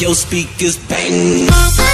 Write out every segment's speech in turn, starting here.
Your speakers bang.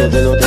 Los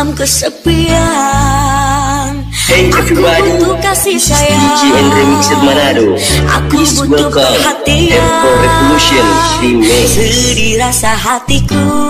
dalam kesepian. Aku butuh kasih sayang. Aku butuh perhatian. Tempo Revolution Sedih rasa hatiku.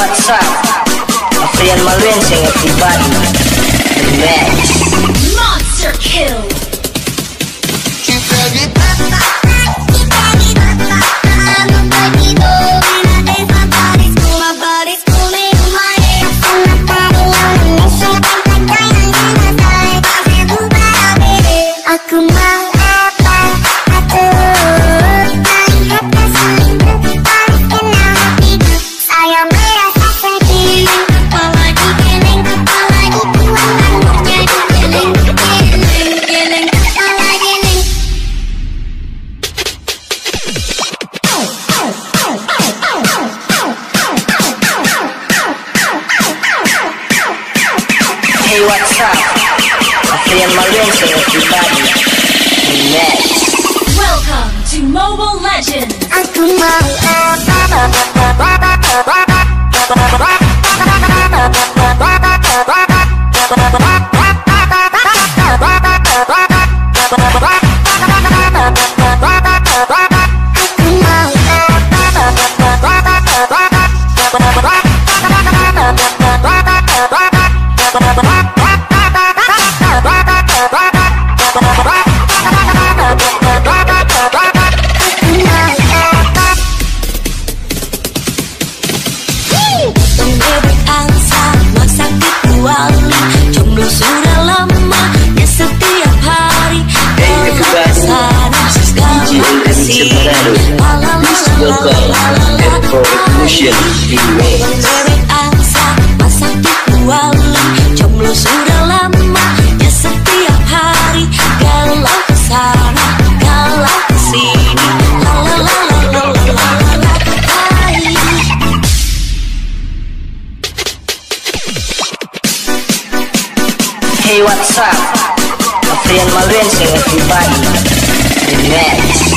what's up. I'm playing my at iba't. Monster Kill! Station sudah lama ya setiap Hey what's up? Malvin everybody The next